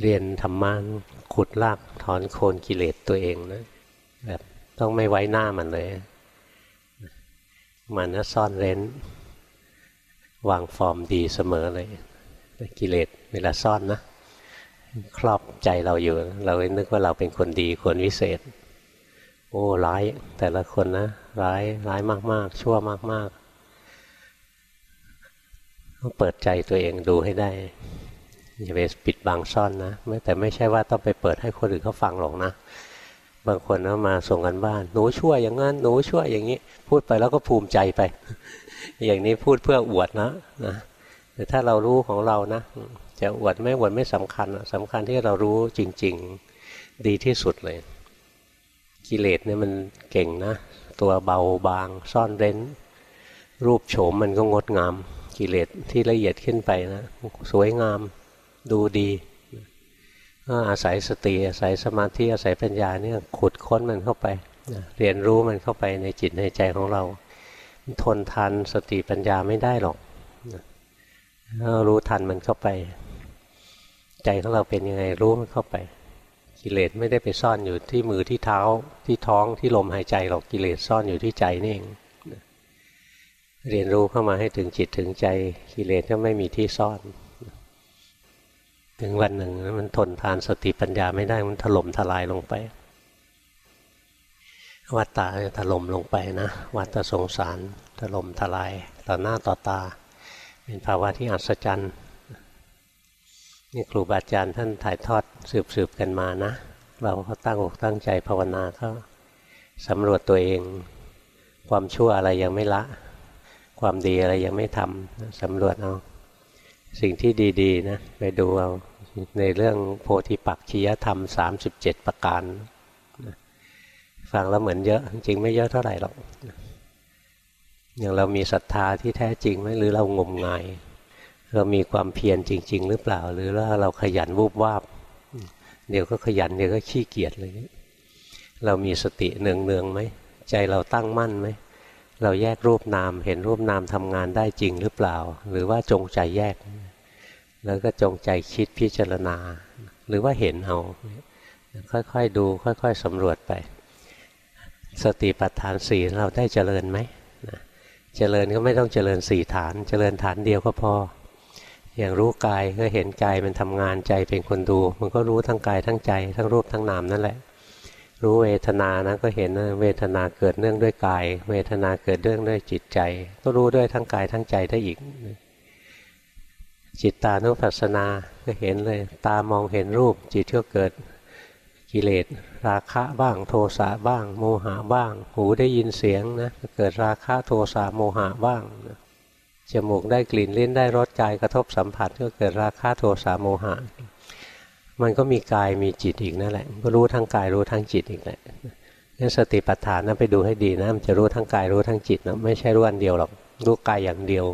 เรียนธรรมะขุดลากถอนโคนกิเลสตัวเองนะแบบต้องไม่ไว้หน้ามันเลย มันก็ซ่อนเร้น วางฟอร์มดีเสมอเลย กิเลสเวลาซ่อนนะ ครอบใจเราอยู่ เราเล่นึกว่าเราเป็นคนดีคนวิเศษ โอ้ร้ายแต่ละคนนะ ร้ายร้ายมาก ๆ ชั่วมากๆต้องเปิดใจตัวเองดูให้ได้ อย่าไปปิดบังซ่อนนะแต่ไม่ใช่ว่าต้องไปเปิดให้คนอื่นเขาฟังหรอกนะ บางคนก็มาส่งกันบ้าน หนูช่วยอย่างนั้นหนูช่วยอย่างนี้ พูดไปแล้วก็ภูมิใจไป อย่างนี้พูดเพื่ออวดนะนะแต่ถ้าเรารู้ของเรานะ จะอวดไม่อวดไม่สำคัญสำคัญที่เรารู้จริง ๆดีที่สุดเลย กิเลสเนี่ยมันเก่งนะ ตัวเบาบางซ่อนเร้น รูปโฉมมันก็งดงาม กิเลสที่ละเอียดขึ้นไปนะ สวยงาม ดูดีอาศัยสติอาศัยสมาธิอาศัยปัญญาเนี่ยขุดค้นมันเข้าไปเรียนรู้มันเข้าไปในจิตในใจของเรา ทนทันสติปัญญาไม่ได้หรอกถ้ารู้ทันมันเข้าไป ใจของเราเป็นยังไงรู้มันเข้าไป กิเลสไม่ได้ไปซ่อนอยู่ที่มือที่เท้าที่ท้องที่ลมหายใจหรอกกิเลสซ่อนอยู่ที่ใจนี่เองเรียนรู้เข้ามาให้ถึงจิตถึงใจกิเลสก็ไม่มีที่ซ่อน ถึงวันหนึ่งมันทนทานสติปัญญาไม่ได้มันถล่มทลายลงไป วัตตาถล่มลงไปนะ วัตสงสารถล่มทลายต่อหน้าต่อตา เป็นภาวะที่อัศจรรย์นี่ครูบาอาจารย์ท่านถ่ายทอดสืบสืบกันมานะ เราก็ตั้งอกตั้งใจภาวนาเขาสำรวจตัวเอง ความชั่วอะไรยังไม่ละ ความดีอะไรยังไม่ทำสำรวจเอาสิ่งที่ดี ๆ นะ ไปดูเอา ในเรื่องโพธิปักชียธรรม 37 ประการ ฟังแล้วเหมือนเยอะ จริงไม่เยอะเท่าไหร่หรอก อย่างเรามีศรัทธาที่แท้จริงไหมหรือเรางมงาย เรามีความเพียรจริง ๆ หรือเปล่า หรือว่าเราขยันวูบวาบ เดี๋ยวก็ขยันเดี๋ยวก็ขี้เกียจเลย เรามีสติเนืองๆไหม ใจเราตั้งมั่นไหม เราแยกรูปนาม เห็นรูปนามทำงานได้จริงหรือเปล่า หรือว่าจงใจแยก แล้วก็จงใจคิดพิจารณา หรือว่าเห็นเอาค่อยๆดู ค่อยๆสำรวจไป สติปัฏฐานสี่เราได้เจริญไหมเจริญก็ไม่ต้องเจริญสี่ฐาน เจริญฐานเดียวก็พอ อย่างรู้กายก็เห็นกายมันทำงานใจเป็นคนดู มันก็รู้ทั้งกายทั้งใจ ทั้งรูปทั้งนามนั่นแหละ รู้เวทนานะก็เห็นนะเวทนาเกิดเนื่องด้วยกาย เวทนาเกิดเนื่องด้วยจิตใจ ก็รู้ด้วยทั้งกายทั้งใจได้อีก จิตตานุปัสสนาก็เห็นเลย ตามองเห็นรูป จิตก็เกิดกิเลสราคะบ้าง โทสะบ้าง โมหะบ้าง หูได้ยินเสียงนะเกิดราคะโทสะโมหะบ้างจมูกได้กลิ่นลิ้นได้รสกายกระทบสัมผัสก็เกิดราคะโทสะโมหะ มันก็มีกายมีจิตอีกนั่นแหละก็รู้ทั้งกายรู้ทั้งจิตอีกแหละนี่สติปัฏฐานนั้นไปดูให้ดีนะมันจะรู้ทั้งกายรู้ทั้งจิตนะไม่ใช่รู้อันเดียวหรอกรู้กายอย่างเดียว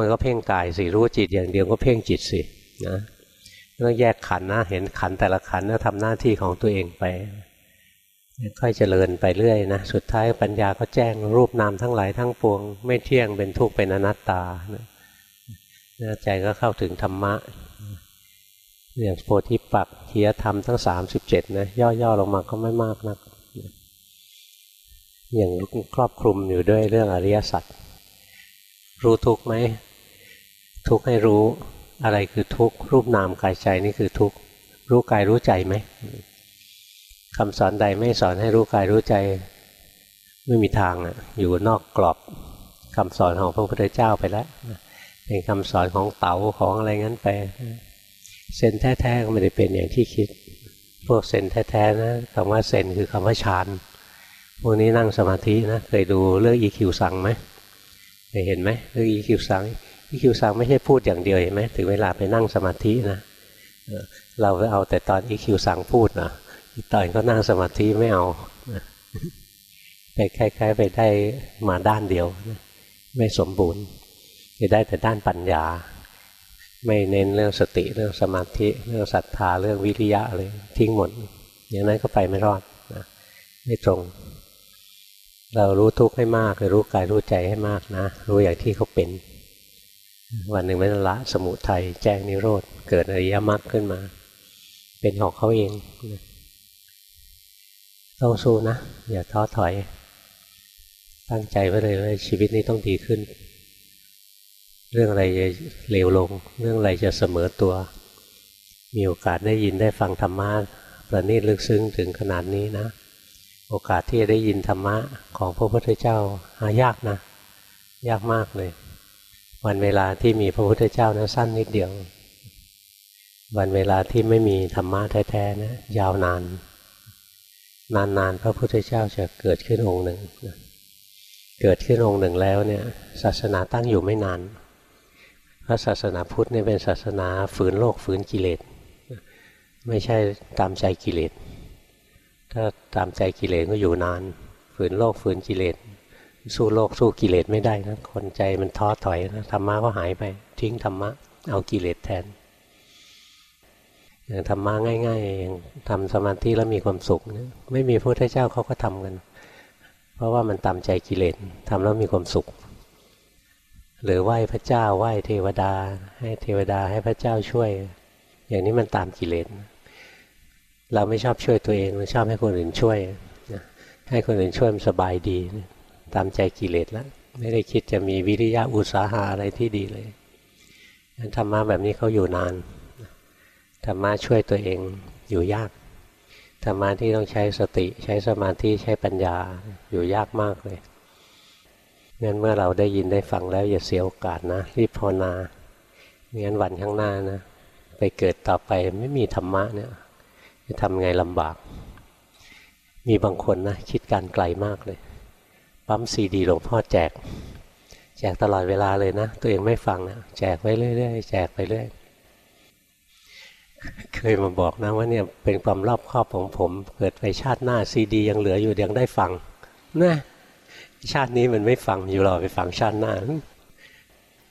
มันก็เพ่งกายสิรู้จิตอย่างเดียวก็เพ่งจิตสินะต้องแยกขันนะเห็นขันแต่ละขันแล้วทำหน้าที่ของตัวเองไป ค่อยเจริญไปเรื่อยนะสุดท้ายปัญญาก็แจ้งรูปนามทั้งหลายทั้งปวง ไม่เที่ยงเป็นทุกข์เป็นอนัตตาใจก็เข้าถึงธรรมะอย่างโพธิปักเทียธรรมทั้งสามสิบเจ็ดนะย่อๆลงมาก็ไม่มากนักอย่างครอบคลุมอยู่ด้วยเรื่องอริยสัจรู้ทุกไหม ทุกให้รู้อะไรคือทุกรูปนามกายใจนี่คือทุกรู้กายรู้ใจไหมคำสอนใดไม่สอนให้รู้กายรู้ใจไม่มีทางอะอยู่นอกกรอบคำสอนของพระพุทธเจ้าไปแล้วเป็นคำสอนของเต๋าของอะไรงั้นไปเซนแท้ๆก็ไม่ได้เป็นอย่างที่คิด พวกเซนแท้ๆนะคำว่าเซนคือคำว่าฌานพวกนี้นั่งสมาธินะเคยดูเรื่องอีคิวสังไหมเคยเห็นไหมเรื่องอีคิวสัง อีคิวสังไม่ใช่พูดอย่างเดียวเห็นไหมถึงเวลาไปนั่งสมาธินะเราไปเอาแต่ตอนอีคิวสังพูดนะตอนก็นั่งสมาธิไม่เอาไปคล้ายๆไปได้มาด้านเดียว ไม่สมบูรณ์จะได้แต่ด้านปัญญา ไม่เน้นเรื่องสติเรื่องสมาธิ เรื่องศรัทธาเรื่องวิริยะเลยทิ้งหมด อย่างนั้นก็ไปไม่รอดนะไม่ตรง เรารู้ทุกข์ให้มากรู้กายรู้ใจให้มากนะ รู้อย่างที่เขาเป็น วันหนึ่งไม่ละสมุทัยแจ้งนิโรธเกิดอริยมรรคขึ้นมา เป็นของเขาเอง ต้องสู้นะ อย่าท้อถอย ตั้งใจไว้เลยว่าชีวิตนี้ต้องดีขึ้น เรื่องอะไรจะเลวลง เรื่องอะไรจะเสมอตัว มีโอกาสได้ยินได้ฟังธรรมะประณีตลึกซึ้งถึงขนาดนี้นะ โอกาสที่จะได้ยินธรรมะของพระพุทธเจ้าหายากนะ ยากมากเลย วันเวลาที่มีพระพุทธเจ้านะสั้นนิดเดียว วันเวลาที่ไม่มีธรรมะแท้ๆนะยาวนาน นานๆพระพุทธเจ้าจะเกิดขึ้นองค์หนึ่งเกิดขึ้นองค์หนึ่งแล้วเนี่ยศาสนาตั้งอยู่ไม่นานพระศาสนาพุทธเนี่ยเป็นศาสนาฝืนโลกฝืนกิเลสไม่ใช่ตามใจกิเลสถ้าตามใจกิเลสก็อยู่นาน ฝืนโลกฝืนกิเลส สู้โลกสู้กิเลสไม่ได้นะคนใจมันท้อถอยนะธรรมะก็หายไป ทิ้งธรรมะ เอากิเลสแทนอย่างธรรมะง่ายๆอย่างทำสมาธิแล้วมีความสุขนะไม่มีพระพุทธเจ้าเขาก็ทำกัน เพราะว่ามันตามใจกิเลสทำแล้วมีความสุข หรือไหว้พระเจ้าไหว้เทวดา ให้เทวดาให้พระเจ้าช่วย อย่างนี้มันตามกิเลสเราไม่ชอบช่วยตัวเองเราชอบให้คนอื่นช่วยให้คนอื่นช่วยมันสบายดี ตามใจกิเลสแล้วไม่ได้คิดจะมีวิริยะอุตสาหะอะไรที่ดีเลยธรรมะแบบนี้เขาอยู่นานธรรมะช่วยตัวเองอยู่ยากธรรมะที่ต้องใช้สติใช้สมาธิใช้ปัญญาอยู่ยากมากเลยงั้นเมื่อเราได้ยินได้ฟังแล้วอย่าเสียโอกาสนะรีบภาวนางั้นวันข้างหน้านะ ไปเกิดต่อไปไม่มีธรรมะเนี่ยจะทำไงลำบาก มีบางคนนะคิดการไกลมากเลย ปั๊มซีดีหลวงพ่อแจก แจกตลอดเวลาเลยนะ ตัวเองไม่ฟังนะแจกไว้เรื่อยๆแจกไปเรื่อยเคยมาบอกนะว่าเนี่ยเป็นความรอบครอบของผม เกิดไปชาติหน้าซีดี ยังเหลืออยู่ยังได้ฟังนะชาตินี้มันไม่ฟังอยู่รอไปฟังชาติหน้า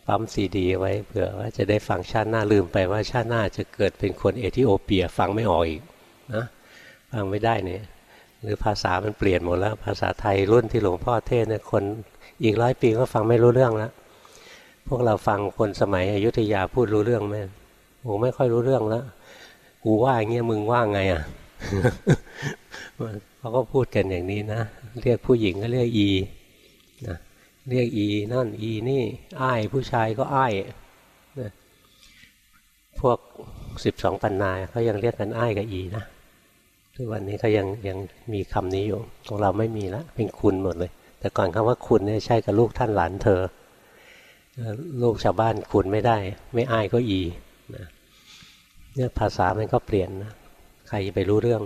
ปั๊มซีดีไว้เผื่อว่าจะได้ฟังชาติหน้าลืมไปว่าชาติหน้าจะเกิดเป็นคนเอธิโอเปียฟังไม่ออกอีกนะฟังไม่ได้เนี่ย หรือภาษามันเปลี่ยนหมดแล้ว ภาษาไทยรุ่นที่หลวงพ่อเทศเนี่ยคนอีกร้อยปีก็ฟังไม่รู้เรื่องแล้วพวกเราฟังคนสมัยอยุธยาพูดรู้เรื่องไหมโอ้ไม่ค่อยรู้เรื่องแล้วกูว่าอย่างเงี้ยมึงว่าไงอะเขาก็พูดกันอย่างนี้นะเรียกผู้หญิงก็เรียกอีนะเรียกอีนั่นอีนี่อ้ายผู้ชายก็อ้ายนะพวกสิบสองปันนายเขายังเรียกกันอ้ายกับอีนะ ทุกวันนี้เขายังยังมีคำนี้อยู่ของเราไม่มีล้วเป็นคุณหมดเลย แต่ก่อนคำว่าคุณเนี่ยใช่กับลูกท่านหลานเธอ ลูกชาวบ้านคุณไม่ได้ ไม่อายก็อีนะเนี่ยภาษามันก็เปลี่ยนนะใครจะไปรู้เรื่อง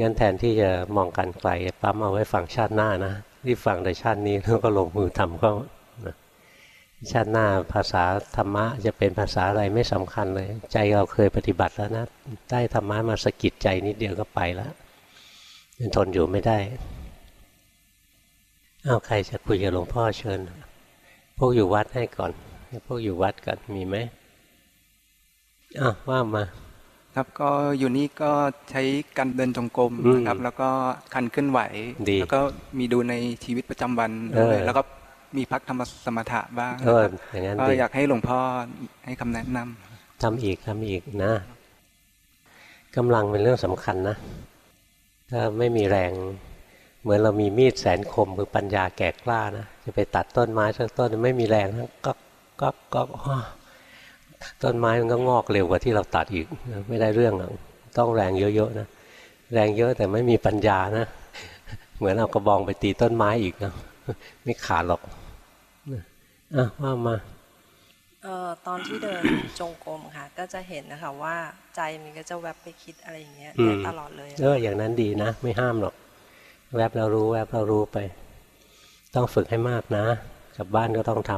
งั้นแทนที่จะมองกันไกลปั๊มเอาไว้ฟังชาติหน้านะที่ฟังแต่ชาตินี้แล้วก็ลงมือทำก็ ชาติหน้าภาษาธรรมะจะเป็นภาษาอะไรไม่สำคัญเลย ใจเราเคยปฏิบัติแล้วนะได้ธรรมะมาสะกิดใจนิดเดียวก็ไปแล้วมันทนอยู่ไม่ได้เอาใครจะคุยกับหลวงพ่อเชิญ พวกอยู่วัดให้ก่อนพวกอยู่วัดกันมีไหมอ้าวว่ามา ครับก็อยู่นี่ก็ใช้การเดินจงกรมนะครับ แล้วก็คันเคลื่อนไหวแล้วก็มีดูในชีวิตประจำวันด้วยแล้วก็ มีพักธรรมสมถะบ้างเอออย่างนั้นก็อยากให้หลวงพ่อให้คำแนะนำทำอีกทำอีกนะกำลังเป็นเรื่องสำคัญนะ ถ้าไม่มีแรงเหมือนเรามีมีดแสนคมคือปัญญาแก่กล้านะจะไปตัดต้นไม้สักต้นไม่มีแรงนะก็ก็ก็ต้นไม้มันก็งอกเร็วกว่าที่เราตัดอีกไม่ได้เรื่องต้องแรงเยอะๆนะแรงเยอะแต่ไม่มีปัญญานะ เหมือนเอากระบองไปตีต้นไม้อีกนะไม่ขาดหรอก อะว่ามาเอ่อตอนที่เดินจงกรมค่ะ ก็จะเห็นนะคะว่าใจมันก็จะแวบไปคิดอะไรอย่างเงี้ยตลอดเลยเอออย่างนั้นดีนะ ไม่ห้ามหรอก แวบเรารู้ แวบเรารู้ไป ต้องฝึกให้มากนะกับบ้านก็ต้องท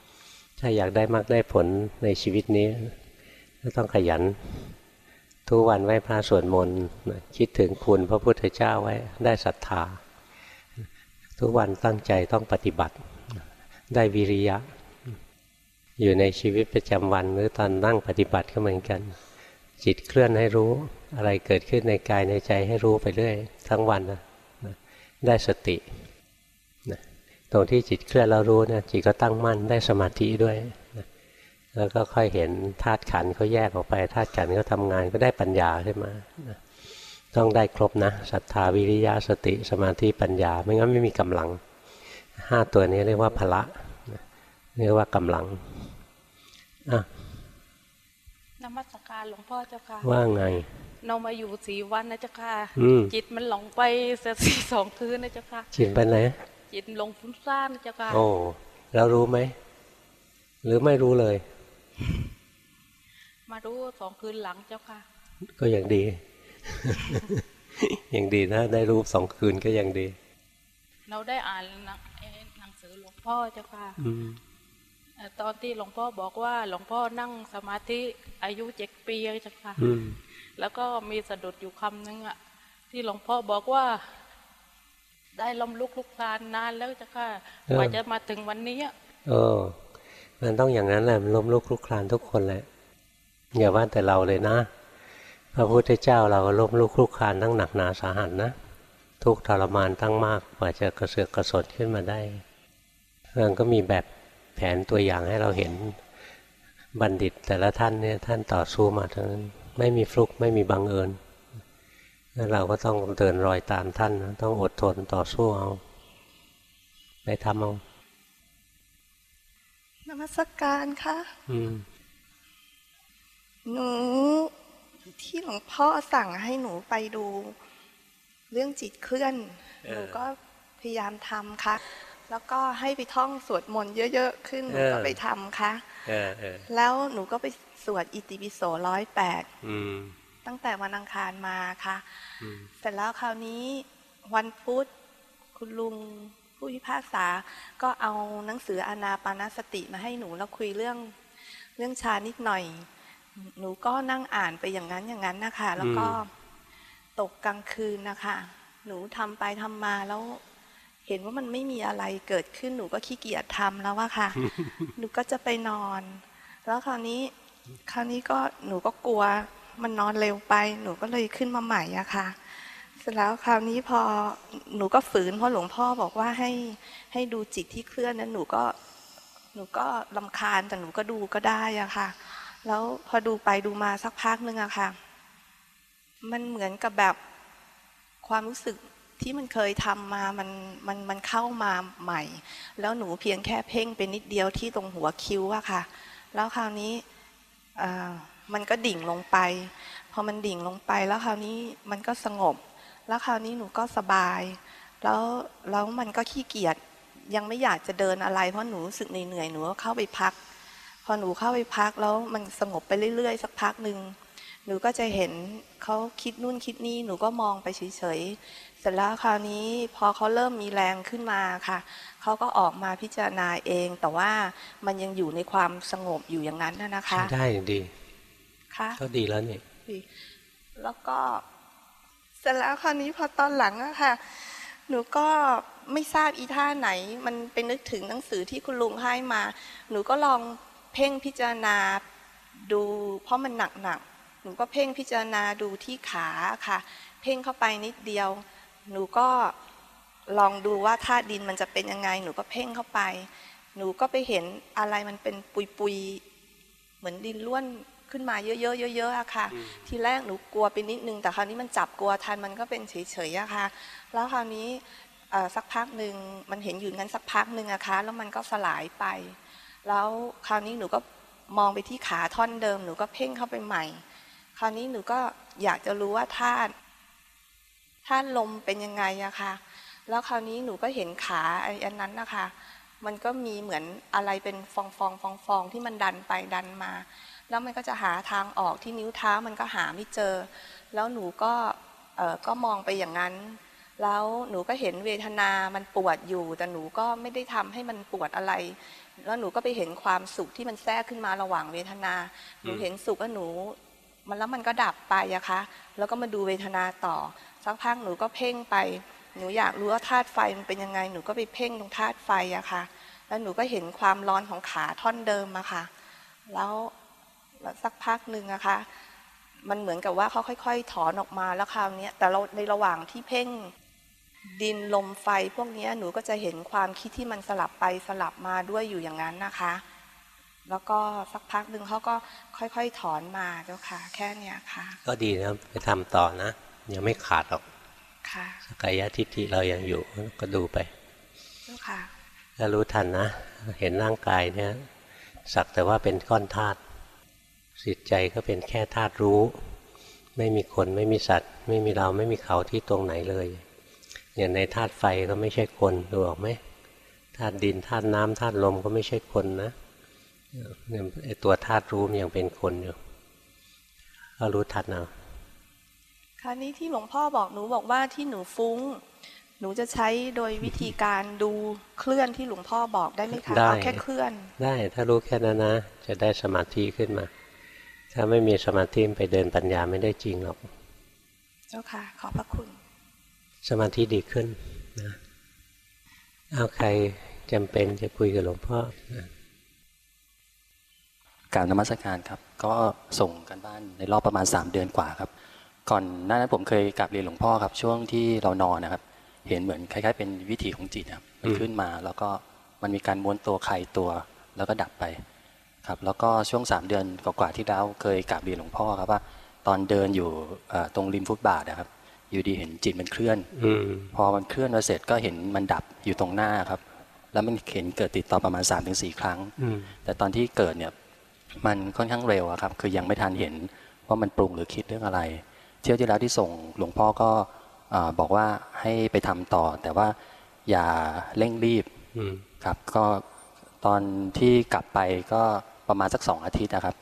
ำถ้าอยากได้มากได้ผลในชีวิตนี้ ก็ต้องขยัน ทุกวันไหว้พระสวดมนต์คิดถึงคุณพระพุทธเจ้าไว้ได้ศรัทธา ทุกวันตั้งใจต้องปฏิบัติ ได้วิริยะ อยู่ในชีวิตประจำวันหรือตอนนั่งปฏิบัติก็เหมือนกัน จิตเคลื่อนให้รู้อะไรเกิดขึ้นในกายในใจให้รู้ไปเรื่อยทั้งวันนะได้สตินะตรงที่จิตเคลื่อนเรารู้นะจิตก็ตั้งมั่นได้สมาธิด้วยนะแล้วก็ค่อยเห็นธาตุขันเขาแยกออกไปธาตุขันเขาทำงานก็ได้ปัญญาขึ้นมาต้องได้ครบนะศรัทธาวิริยะสติสมาธิปัญญา ไม่งั้นไม่มีกำลัง ห้าตัวนี้เรียกว่าพละเรียกว่ากำลังอะนมัสการหลวงพ่อเจ้าค่ะ ว่าไง เรามาอยู่สีวันนะเจ้าค่ะ จิตมันหลงไปสี่สองคืนนะเจ้าค่ะ จิตไปไหน จิตหลงฟุ้งซ่านนะเจ้าค่ะ โอ้แล้วรู้ไหม หรือไม่รู้เลย มารู้สองคืนหลังเจ้าค่ะ ก็ยังดียังดีนะได้รู้สองคืนก็ยังดี เราได้อ่าน พ่อเจ้าค่ะตอนที่หลวงพ่อบอกว่าหลวงพ่อนั่งสมาธิอายุเจ็ดปีเจ้าค่ะแล้วก็มีสะดุดอยู่คำนึงอะที่หลวงพ่อบอกว่า ได้ล้มลุกลุกคลานนานแล้วจ้ะค่ะกว่าจะมาถึงวันนี้เออ มันต้องอย่างนั้นแหละมันล้มลุกลุกคลานทุกคนแหละอย่าว่าแต่เราเลยนะพระพุทธเจ้าเราล้มลุกคลุกคลานตั้งหนักหนาสาหัสนะทุกทรมานตั้งมากกว่าจะกระเสือกกระสนขึ้นมาได้ มันก็มีแบบแผนตัวอย่างให้เราเห็นบัณฑิตแต่ละท่านเนี่ยท่านต่อสู้มาทั้งนั้นไม่มีฟลุกไม่มีบังเอิญแล้วเราก็ต้องเดินรอยตามท่าน ต้องอดทนต่อสู้เอาไปทำเอานมัสการค่ะหนู ที่หลวงพ่อสั่งให้หนูไปดู เรื่องจิตเคลื่อน หนูก็พยายามทำค่ะ แล้วก็ให้ไปท่องสวดมนต์เยอะๆขึ้นหนูก็ไปทำค่ะแล้วหนูก็ไปสวดอิติปิโสร้อยแปดตั้งแต่วันอังคารมาค่ะเสร็จแล้วคราวนี้วันพุธคุณลุงผู้พิพากษา ก็เอาหนังสืออานาปานสติมาให้หนูแล้วคุยเรื่องเรื่องชานิดหน่อย หนูก็นั่งอ่านไปอย่างนั้นอย่างนั้นนะคะ แล้วก็ตกกลางคืนนะคะ หนูทำไปทำมาแล้ว เห็นว่ามันไม่มีอะไรเกิดขึ้นหนูก็ขี้เกียจทำแล้วว่าค่ะ หนูก็จะไปนอน แล้วคราวนี้ คราวนี้ก็หนูก็กลัว มันนอนเร็วไป หนูก็เลยขึ้นมาใหม่อะค่ะร็จแล้วคราวนี้พอหนูก็ฝืนเพราะหลวงพ่อบอกว่าให้ให้ดูจิตที่เคลื่อนนั้นหนูก็หนูก็ลำคาญแต่หนูก็ดูก็ได้อะค่ะ แล้วพอดูไปดูมาสักพักนึงอะค่ะ มันเหมือนกับแบบความรู้สึก ที่มันเคยทำมามันมันมันเข้ามาใหม่ แล้วหนูเพียงแค่เพ่งเป็นนิดเดียวที่ตรงหัวคิ้วอะค่ะ แล้วคราวนี้มันก็ดิ่งลงไป พอมันดิ่งลงไปแล้วคราวนี้มันก็สงบ แล้วคราวนี้หนูก็สบาย แล้วแล้วมันก็ขี้เกียจยังไม่อยากจะเดินอะไร เพราะหนูรู้สึกเหนื่อยหนูก็เข้าไปพัก พอหนูเข้าไปพักแล้วมันสงบไปเรื่อยๆ สักพักหนึ่งหนูก็จะเห็นเขาคิดนู่นคิดนี่หนูก็มองไปเฉยๆ ร็จแล้วคราวนี้พอเขาเริ่มมีแรงขึ้นมาค่ะเขาก็ออกมาพิจารณาเอง แต่ว่ามันยังอยู่ในความสงบอยู่อย่างนั้นนะคะได้ดีค่ะก็ดีแล้วนี่แล้วก็ร็จแล้วคราวนี้พอตอนหลังอะค่ะ หนูก็ไม่ทราบอีท่าไหน มันเป็นนึกถึงหนังสือที่คุณลุงให้มา หนูก็ลองเพ่งพิจารณาดู เพราะมันหนักหนักหนูก็เพ่งพิจารณาดูที่ขาค่ะ เพ่งเข้าไปนิดเดียว หนูก็ลองดูว่าธาตุดินมันจะเป็นยังไง หนูก็เพ่งเข้าไป หนูก็ไปเห็นอะไรมันเป็นปุยๆ เหมือนดินล้วนขึ้นมาเยอะๆเยอะๆอะค่ะ ทีแรกหนูกลัวไปนิดนึง แต่คราวนี้มันจับกลัวทันมันก็เป็นเฉยๆอะค่ะ แล้วคราวนี้สักพักหนึ่งมันเห็นอยู่งั้นสักพักหนึ่งอะคะแล้วมันก็สลายไป แล้วคราวนี้หนูก็มองไปที่ขาท่อนเดิม หนูก็เพ่งเข้าไปใหม่ คราวนี้หนูก็อยากจะรู้ว่าธาตุ ธาตุลมเป็นยังไงอะคะแล้วคราวนี้หนูก็เห็นขาอันนั้นนะคะ มันก็มีเหมือนอะไรเป็นฟองฟองฟองฟองที่มันดันไปดันมา แล้วมันก็จะหาทางออกที่นิ้วเท้ามันก็หาไม่เจอ แล้วหนูก็ก็มองไปอย่างนั้น แล้วหนูก็เห็นเวทนา มันปวดอยู่ แต่หนูก็ไม่ได้ทำให้มันปวดอะไร แล้วหนูก็ไปเห็นความสุขที่มันแทรกขึ้นมาระหว่างเวทนา หนูเห็นสุขว่าหนู มันแล้วมันก็ดับไปอะคะ แล้วก็มาดูเวทนาต่อ สักพักหนูก็เพ่งไป หนูอยากรู้ว่าธาตุไฟมันเป็นยังไง หนูก็ไปเพ่งตรงธาตุไฟอะค่ะ แล้วหนูก็เห็นความร้อนของขาท่อนเดิมอะค่ะ แล้วสักพักหนึ่งนะคะมันเหมือนกับว่าเขาค่อย ๆ ถอนออกมาแล้วคราวนี้แต่เราในระหว่างที่เพ่งดินลมไฟพวกนี้หนูก็จะเห็นความคิดที่มันสลับไปสลับมาด้วยอยู่อย่างนั้นนะคะ แล้วก็สักพักหนึ่งเขาก็ค่อย ๆ ถอนมาเจ้าค่ะ แค่เนี้ยค่ะ ก็ดีนะไปทำต่อนะ ยังไม่ขาดหรอกค่ะสกายทิฏฐิเรายังอยู่ก็ดูไปเจ้าค่ะถ้ารู้ทันนะ เห็นร่างกายเนี่ยสักแต่ว่าเป็นก้อนธาตุจิตใจก็เป็นแค่ธาตุรู้ ไม่มีคนไม่มีสัตว์ ไม่มีเราไม่มีเขาที่ตรงไหนเลยอย่างในธาตุไฟก็ไม่ใช่คนดูออกไหมธาตุดินธาตุน้ำธาตุลมก็ไม่ใช่คนนะเนี่ยไอตัวธาตุรู้มันยังเป็นคนอยู่ก็รู้ทันเอา คราวนี้ที่หลวงพ่อบอกหนูบอกว่าที่หนูฟุ้ง หนูจะใช้โดยวิธีการดูเคลื่อนที่หลวงพ่อบอกได้ไหมคะได้เอาแค่เคลื่อน ได้ถ้ารู้แค่นั้นนะ จะได้สมาธิขึ้นมา ถ้าไม่มีสมาธิไปเดินปัญญาไม่ได้จริงหรอกเจ้าค่ะ ขอบพระคุณ สมาธิดีขึ้นนะเอาใครจำเป็นจะคุยกับหลวงพ่อกรารนมัสการครับ ก็ส่งกันบ้านในรอบประมาณ 3 เดือนกว่าครับ ก่อนหน้านั้นผมเคยกลับเรียนหลวงพ่อครับ ช่วงที่เรานอนนะครับ เห็นเหมือนคล้ายๆ เป็นวิถีของจิตครับมันขึ้นมาแล้วก็มันมีการม้วนตัวใครตัว แล้วก็ดับไปครับแล้วก็ช่วง 3 เดือนกว่าๆที่แล้วเคยกลับเรียนหลวงพ่อครับว่า ตอนเดินอยู่เอ่อตรงริมฟุตบาทนะครับ อยู่ดีเห็นจิตมันเคลื่อนอืมพอมันเคลื่อนมาเสร็จก็เห็นมันดับอยู่ตรงหน้าครับ แล้วมันเห็นเกิดติดต่อประมาณ3-4ครั้งอืมแต่ตอนที่เกิดเนี่ยมันค่อนข้างเร็วอะครับ คือยังไม่ทันเห็นว่ามันปรุงหรือคิดเรื่องอะไร เที่ยวที่แล้วที่ส่งหลวงพ่อก็อ่าบอกว่าให้ไปทำต่อ แต่ว่าอย่าเร่งรีบอืมครับก็ตอนที่กลับไปก็ประมาณสักสองอาทิตย์นะครับ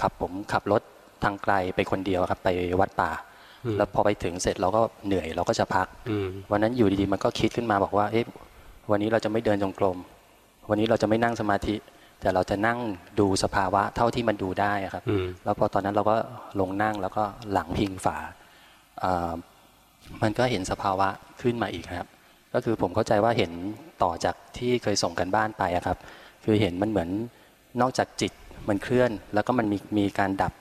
ขับผมขับรถทางไกลไปคนเดียวครับ ไปวัดป่าอืมแล้วพอไปถึงเสร็จเราก็เหนื่อยเราก็จะพักอืมวันนั้นอยู่ดีๆมันก็คิดขึ้นมาบอกว่าเอ๊ะวันนี้เราจะไม่เดินจงกรมวันนี้เราจะไม่นั่งสมาธิ แต่เราจะนั่งดูสภาวะเท่าที่มันดูได้อะครับอืมแล้วพอตอนนั้นเราก็ลงนั่งแล้วก็หลังพิงฝาอ่ามันก็เห็นสภาวะขึ้นมาอีกครับ ก็คือผมเข้าใจว่าเห็นต่อจากที่เคยส่งกันบ้านไปอะครับ คือเห็นมันเหมือนนอกจากจิตมันเคลื่อน แล้วก็มันมีมีการดับ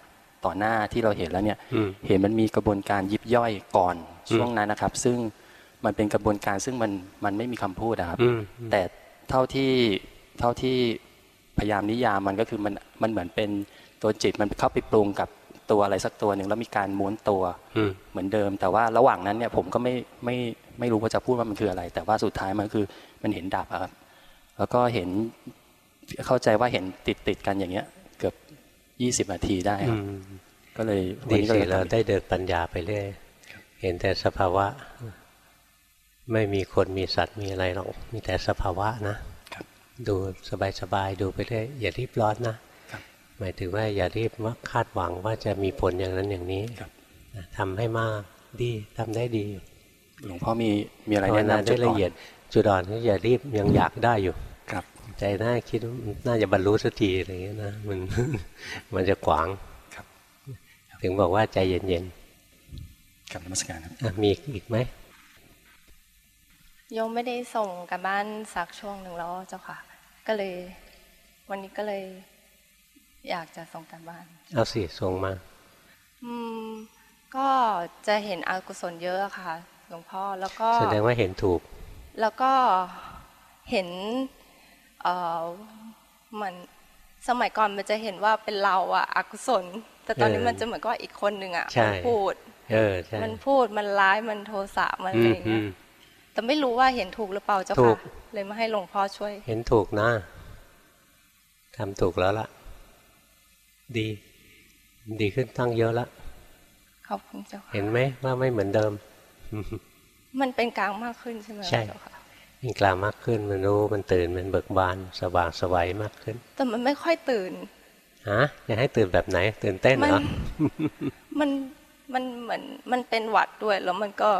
ต่อหน้าที่เราเห็นแล้วเนี่ยอืมเห็นมันมีกระบวนการยิบย่อยก่อนช่วงนั้นนะครับ ซึ่งมันเป็นกระบวนการซึ่งมันมันไม่มีคำพูดนะครับอืมแต่เท่าที่เท่าที่ พยายามนิยามมันก็คือมันมันเหมือนเป็นตัวจิตมันเข้าไปปรุงกับตัวอะไรสักตัวหนึ่งแล้วมีการม้วนตัวอืมเหมือนเดิม แต่ว่าระหว่างนั้นเนี่ยผมก็ไม่ไม่ไม่รู้ว่าจะพูดว่ามันคืออะไร แต่ว่าสุดท้ายมันคือมันเห็นดับอะครับ แล้วก็เห็นเข้าใจว่าเห็นติดติดๆกันอย่างเงี้ย เกือบยี่สิบนาทีได้คอืรับมก็เลยวันดีนี้ก็สิเลยเราทำได้เดินปัญญาไปเรื่อยเห็นแต่สภาวะ ไม่มีคนมีสัตว์มีอะไรหรอกมีแต่สภาวะนะครับ ดูสบายๆดูไปเรื่อยอย่ารีบร้อนนะครับหมายถึงว่าอย่ารีบว่าคาดหวังว่าจะมีผลอย่างนั้นอย่างนี้ครับนะทำให้มากดีทำได้ดีหลวงพ่อมีมีอะไรภาวแนะนานำได้ละเอียดจุดอ่อนก็อย่ารีบยังอยากได้อยู่ครับ ใจน่าคิดว่าน่าจะบรรลุสักทีอะไรอย่างเงี้ยนะมันมันจะขวางครับ ถึงบอกว่าใจเย็นกับนมัสการครับๆอะมีอีกไหมโยมไม่ได้ส่งกับบ้านสักช่วงหนึ่งแล้วเจ้าค่ะ ก็เลย วันนี้ก็เลย อยากจะส่งกันบ้าน เอาสิส่งมา อืม ก็จะเห็นอกุศลเยอะค่ะ หลวงพ่อแล้วก็แสดงว่าเห็นถูก แล้วก็เห็นเอ่อเหมันสมัยก่อนมันจะเห็นว่าเป็นเราอะอกุศล แต่ตอนนี้เออมันจะเหมือนก็อีกคนหนึ่งอะใช่มันพูดเออใช่มันพูดมันร้ายมันโทสะมันอะอืไรมอย่างอืเงี้ยมแต่ไม่รู้ว่าเห็นถูกหรือเปล่าเจ้าถูค่ะก เลยมาให้หลวงพ่อช่วย เห็นถูกนะทำถูกแล้วล่ะ ดี ดีขึ้นตั้งเยอะแล้วขอบคุณเจ้าค่ะเห็นไหมว่าไม่เหมือนเดิม มันเป็นกลางมากขึ้นใช่ไหมใช่เจ้าค่ะมีกลางมากขึ้นมันรู้มันตื่นมันเบิกบานสว่างสวัยมากขึ้น แต่มันไม่ค่อยตื่นฮะจะให้ตื่นแบบไหน ตื่นเต้นมัเหรอมันมันเหมือนมันเป็นหวัดด้วยแล้วมันก็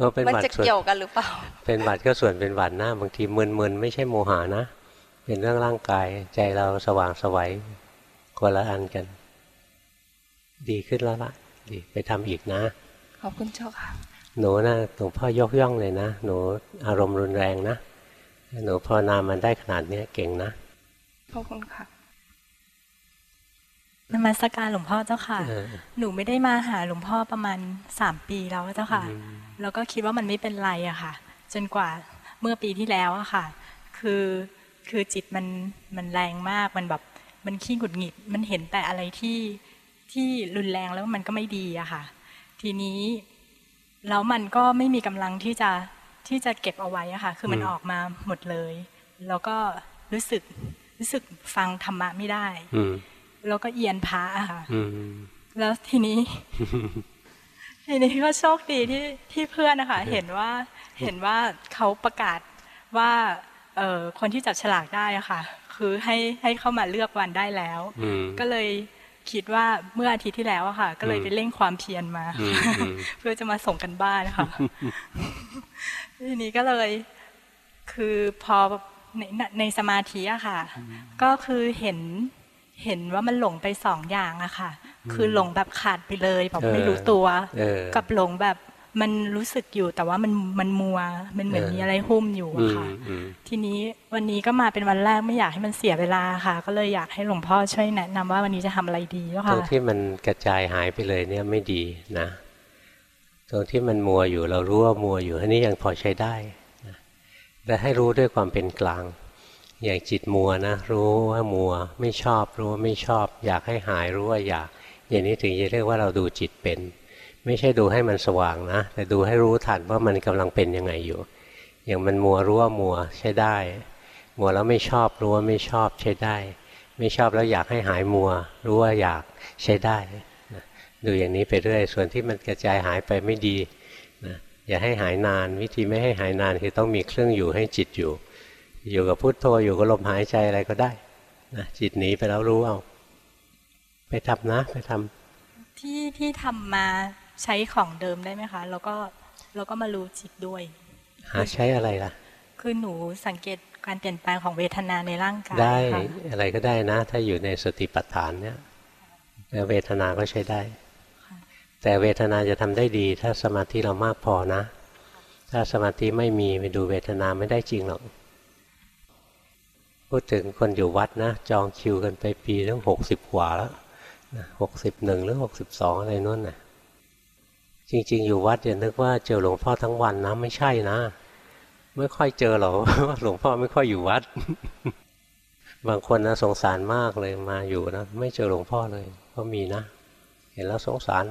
เออเป็นมันหวัดจะส่วนเกี่ยวกันหรือเปล่า เป็นหวัดก็ส่วนเป็นหวัดนะบางทีมึนๆไม่ใช่โมหานะ เป็นเรื่องร่างกายใจเราสว่างสวัยคนละอันกัน ดีขึ้นแล้วล่ะดีไปทำอีกนะ ขอบคุณเจ้าค่ะ หนูนะหลวงพ่อยกย่องเลยนะ หนูอารมณ์รุนแรงนะ หนูภาวนามันได้ขนาดเนี้ยเก่งนะ ขอบคุณค่ะ นมัสการหลวงพ่อเจ้าค่ะเออหนูไม่ได้มาหาหลวงพ่อประมาณสามปีแล้วเจ้าค่ะอืมแล้วก็คิดว่ามันไม่เป็นไรอะค่ะ จนกว่าเมื่อปีที่แล้วอะค่ะ คือคือจิตมันมันแรงมาก มันแบบมันขี้หงุดหงิด มันเห็นแต่อะไรที่ที่รุนแรงแล้วมันก็ไม่ดีอะค่ะ ทีนี้แล้วมันก็ไม่มีกำลังที่จะที่จะเก็บเอาไว้อะค่ะ คือมันออกมาหมดเลย แล้วก็รู้สึกรู้สึกฟังธรรมะไม่ได้ แล้วก็เอียนพระอะค่ะแล้วทีนี้ ทีนี้ก็โชคดีที่ที่เพื่อนนะคะเห็นว่าเห็นว่าเขาประกาศว่าเออคนที่จับฉลากได้อะค่ะ คือให้ให้เข้ามาเลือกวันได้แล้ว ก็เลยคิดว่าเมื่ออาทิตย์ที่แล้วอะค่ะ ก็เลยไปเร่งความเพียรมา เพื่อจะมาส่งกันบ้านนะคะทีนี้ก็เลย คือพอในในสมาธิอะค่ะ ก็คือเห็น เห็นว่ามันหลงไปสองอย่างอะค่ะ คือหลงแบบขาดไปเลยแบบไม่รู้ตัว กับหลงแบบมันรู้สึกอยู่แต่ว่ามันมันมัว มันเหมือนมีอะไรหุ้มอยู่อะค่ะ ทีนี้วันนี้ก็มาเป็นวันแรกไม่อยากให้มันเสียเวลาค่ะ ก็เลยอยากให้หลวงพ่อช่วยแนะนำว่าวันนี้จะทำอะไรดีแล้วค่ะตรงที่มันกระจายหายไปเลยเนี่ยไม่ดีนะ ตรงที่มันมัวอยู่เรารู้ว่ามัวอยู่อันนี้ยังพอใช้ได้นะแต่ให้รู้ด้วยความเป็นกลาง อย่างจิตมัวนะรู้ว่ามัวไม่ชอบรู้ว่าไม่ชอบ อยากให้หายรู้ว่าอยาก อย่างนี้ถึงจะเรียกว่าเราดูจิตเป็น ไม่ใช่ดูให้มันสว่างนะ แต่ดูให้รู้ทันว่ามันกำลังเป็นยังไงอยู่ อย่างมันมัวรู้ว่ามัวใช้ได้ มัวแล้วไม่ชอบรู้ว่าไม่ชอบใช้ได้ ไม่ชอบแล้วอยากให้หายมัว รู้ว่าอยากใช้ได้ดูอย่างนี้ไปเรื่อย ส่วนที่มันกระจายหายไปไม่ดีนะอย่าให้หายนาน วิธีไม่ให้หายนานคือต้องมีเครื่องอยู่ให้จิตอยู่ อยู่กับพุทโธอยู่กับลมหายใจอะไรก็ได้นะจิตหนีไปแล้วรู้เอา ไปทำนะไปทำที่ที่ทำมาใช้ของเดิมได้ไหมคะ แล้วก็แล้วก็มารู้จิตด้วย หาใช้อะไรล่ะ คือหนูสังเกตการเปลี่ยนแปลงของเวทนาในร่างกายได้อะไรก็ได้นะ ถ้าอยู่ในสติปัฏฐานเนี่ยเวทนาก็ใช้ได้ แต่เวทนาจะทำได้ดี ถ้าสมาธิเรามากพอนะ ถ้าสมาธิไม่มีไปดูเวทนาไม่ได้จริงหรอก พูดถึงคนอยู่วัดนะ จองคิวกันไปปีตั้งหกสิบกว่าแล้วหกสิบหนึ่งหรือหกสิบสองอะไรนู่นนะ่ะจริง ๆ อยู่วัดอย่านึกว่าเจอหลวงพ่อทั้งวันนะไม่ใช่นะ ไม่ค่อยเจอหรอกว่าหลวงพ่อไม่ค่อยอยู่วัด บางคนนะสงสารมากเลยมาอยู่นะไม่เจอหลวงพ่อเลย ก็มีนะ เห็นแล้วสงสาร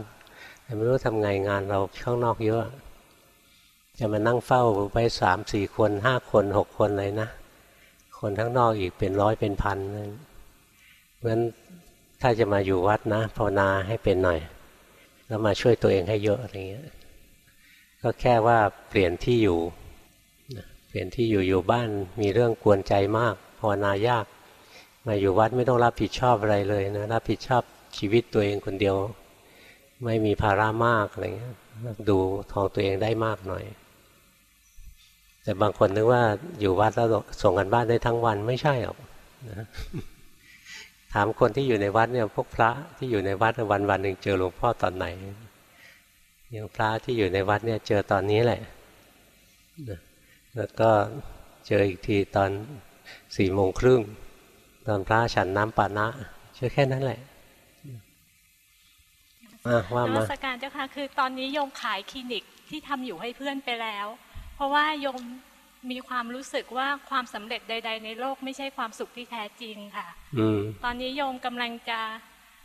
แต่ไม่รู้ทำไงงานเราข้างนอกเยอะ จะมานั่งเฝ้าไปสามสี่คนห้าคนหกคนเลยนะ คนข้างนอกอีกเป็นร้อยเป็นพันเพราะนั้นถ้าจะมาอยู่วัดนะภาวนาให้เป็นหน่อย แล้วมาช่วยตัวเองให้เยอะอะไรเงี้ยก็แค่ว่าเปลี่ยนที่อยู่เปลี่ยนที่อยู่อยู่บ้านมีเรื่องกวนใจมากภาวนายาก มาอยู่วัดไม่ต้องรับผิดชอบอะไรเลยนะรับผิดชอบชีวิตตัวเองคนเดียว ไม่มีภาระมากอะไรเงี้ยดูทองตัวเองได้มากหน่อย แต่บางคนนึกว่าอยู่วัดแล้วส่งกันบ้านได้ทั้งวันไม่ใช่หรอกนะถามคนที่อยู่ในวัดเนี่ยพวกพระที่อยู่ในวัดวันวันหนึ่งเจอหลวงพ่อตอนไหนอย่างพระที่อยู่ในวัดเนี่ยเจอตอนนี้แหละ แล้วก็เจออีกทีตอนสี่โมงครึ่งตอนพระฉันน้ำปานะเจอแค่นั้นแหละว่ามาสการเจ้าค่ะคือตอนนี้โยมขายคลินิกที่ทำอยู่ให้เพื่อนไปแล้ว เพราะว่าโยมมีความรู้สึกว่าความสำเร็จใด ๆ ในโลกไม่ใช่ความสุขที่แท้จริงค่ะตอนนี้โยมกำลังจะ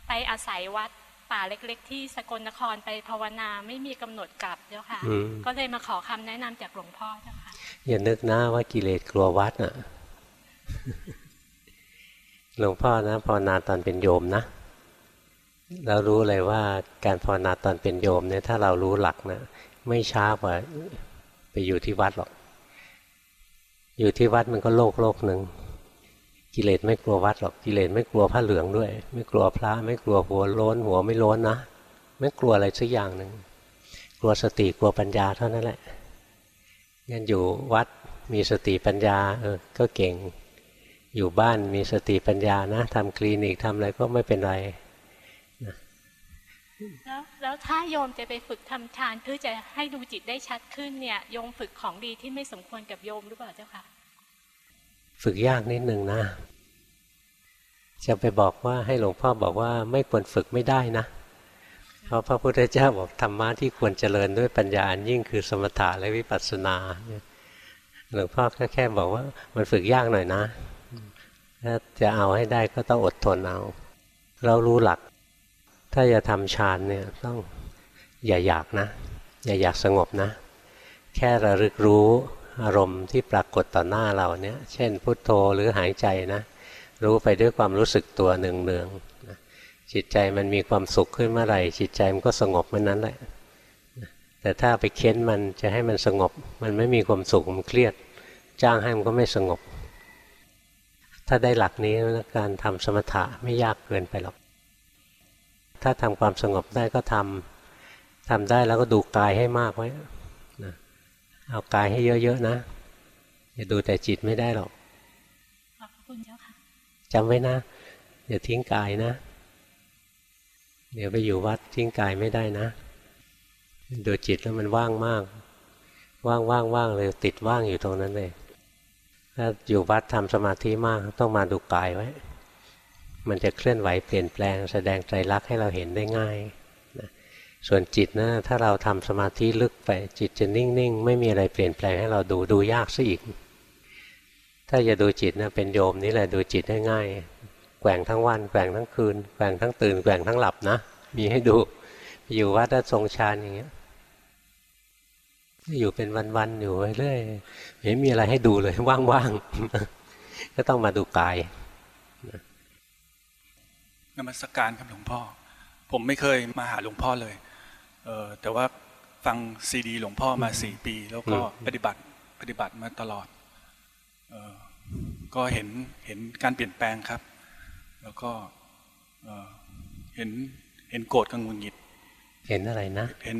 ไปอาศัยวัดป่าเล็ก ๆ ที่สกลนครไปภาวนาไม่มีกำหนดกลับเจ้าค่ะ ก็เลยมาขอคำแนะนำจากหลวงพ่อเจ้าค่ะ อย่านึกนะว่ากิเลสกลัววัดอะ หลวงพ่อนะภาวนาตอนเป็นโยมนะเรารู้เลยว่าการภาวนาตอนเป็นโยมเนี่ยถ้าเรารู้หลักนะไม่ช้ากว่า ไปอยู่ที่วัดหรอก อยู่ที่วัดมันก็โลกโลกหนึ่งกิเลสไม่กลัววัดหรอกกิเลสไม่กลัวผ้าเหลืองด้วย ไม่กลัวพระไม่กลัวหัวโล้น หัวไม่โล้นนะไม่กลัวอะไรสักอย่างหนึ่งกลัวสติกลัวปัญญาเท่านั้นแหละงั้นอยู่วัดมีสติปัญญาเออก็เก่ง อยู่บ้านมีสติปัญญานะทำคลินิกทำอะไรก็ไม่เป็นไรแล้ว แล้วถ้าโยมจะไปฝึกทำฌานเพื่อจะให้ดูจิตได้ชัดขึ้นเนี่ยโยมฝึกของดีที่ไม่สมควรกับโยมหรือเปล่าเจ้าค่ะ ฝึกยากนิดนึงนะ จะไปบอกว่าให้หลวงพ่อบอกว่าไม่ควรฝึกไม่ได้นะ เพราะพระพุทธเจ้าบอกธรรมะที่ควรเจริญด้วยปัญญาอันยิ่งคือสมถะและวิปัสสนาหลวงพ่อแค่แค่บอกว่ามันฝึกยากหน่อยนะถ้าจะเอาให้ได้ก็ต้องอดทนเอา เรารู้หลัก ถ้าจะทำฌานเนี่ยต้องอย่าอยากนะ อย่าอยากสงบนะ แค่ระลึกรู้อารมณ์ที่ปรากฏต่อหน้าเราเนี่ยเช่นพุทโธหรือหายใจนะ รู้ไปด้วยความรู้สึกตัวเนืองๆจิตใจมันมีความสุขขึ้นเมื่อไหร่ จิตใจมันก็สงบเมื่อนั้นแหละแต่ถ้าไปเค้นมันจะให้มันสงบ มันไม่มีความสุขมันเครียด จ้างให้มันก็ไม่สงบ ถ้าได้หลักนี้การทำสมถะไม่ยากเกินไปหรอก ถ้าทำความสงบได้ก็ทำทำได้แล้วก็ดูกายให้มากไว้นะเอากายให้เยอะๆนะอย่าดูแต่จิตไม่ได้หรอกขอบคุณเจ้าค่ะจำไว้นะอย่าทิ้งกายนะ เดี๋ยวไปอยู่วัดทิ้งกายไม่ได้นะดูจิตแล้วมันว่างมาก ว่างว่างว่างเลยติดว่างอยู่ตรงนั้นเลยถ้าอยู่วัดทำสมาธิมากต้องมาดูกายไว้ มันจะเคลื่อนไหวเปลี่ยนแปลง แสดงใจรักให้เราเห็นได้ง่ายนะส่วนจิตนะถ้าเราทำสมาธิลึกไปจิตจะนิ่งๆ ไม่มีอะไรเปลี่ยนแปลงให้เราดูดูยากซะอีก ถ้าจะดูจิตนะเป็นโยมนี่แหละดูจิตได้ง่ายแกว่งทั้งวันแกว่งทั้งคืนแกว่งทั้งตื่นแกว่งทั้งหลับนะ มีให้ดูอยู่วัดถ้าทรงฌานอย่างเงี้ยอยู่เป็นวันๆอยู่เรื่อยไม่มีอะไรให้ดูเลยว่างๆก็ต้องมาดูกาย นมัสการครับหลวงพ่อ ผมไม่เคยมาหาหลวงพ่อเลยเออแต่ว่าฟังซีดี หลวงพ่อมาสี่ปี แล้วก็ปฏิบัติปฏิบัติมาตลอดเออก็เห็นเห็นการเปลี่ยนแปลงครับ แล้วก็เห็นเห็นโกรธกับงุนหงิด เห็นอะไรนะ เห็น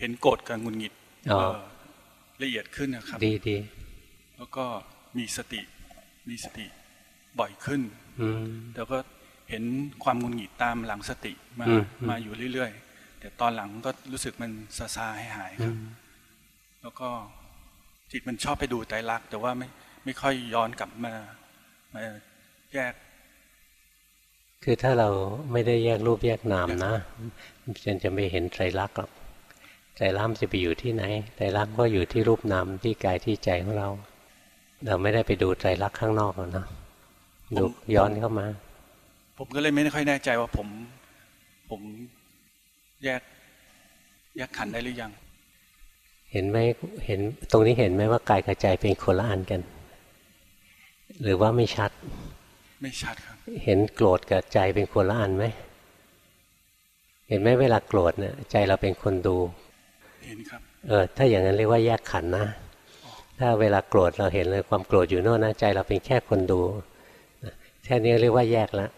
เห็นโกรธกับงุนหงิดละเอียดขึ้นนะครับ ดีดีแล้วก็มีสติมีสติบ่อยขึ้นแล้วก็ เห็นความงุนหงิดตามหลังสติมามาอยู่เรื่อยๆแต่ตอนหลังก็รู้สึกมันซาซาให้หายครับ แล้วก็จิตมันชอบไปดูใจรัก แต่ว่าไม่ไม่ค่อยย้อนกลับมามาแยก คือถ้าเราไม่ได้แยกรูปแยกนามนะมันจะไม่เห็นใจรักหรอกใจรักจะไปอยู่ที่ไหนใจรักก็อยู่ที่รูปนามที่กายที่ใจของเรา เราไม่ได้ไปดูใจรักข้างนอกหรอกนะดูย้อนเข้ามา ผมก็เลยไม่ค่อยแน่ใจว่าผม ผมแยกแยกขันได้หรือยัง เห็นไหมเห็นตรงนี้เห็นไหมว่ากายกับใจเป็นคนละอันกัน หรือว่าไม่ชัด ไม่ชัดครับ เห็นโกรธกับใจเป็นคนละอันไหมเห็นไหมเวลาโกรธเนี่ยใจเราเป็นคนดู เห็นครับ เออ ถ้าอย่างนั้นเรียกว่าแยกขันนะ ถ้าเวลาโกรธเราเห็นเลยความโกรธอยู่โน่นนะใจเราเป็นแค่คนดูแค่นี้เรียกว่าแยกแล้ว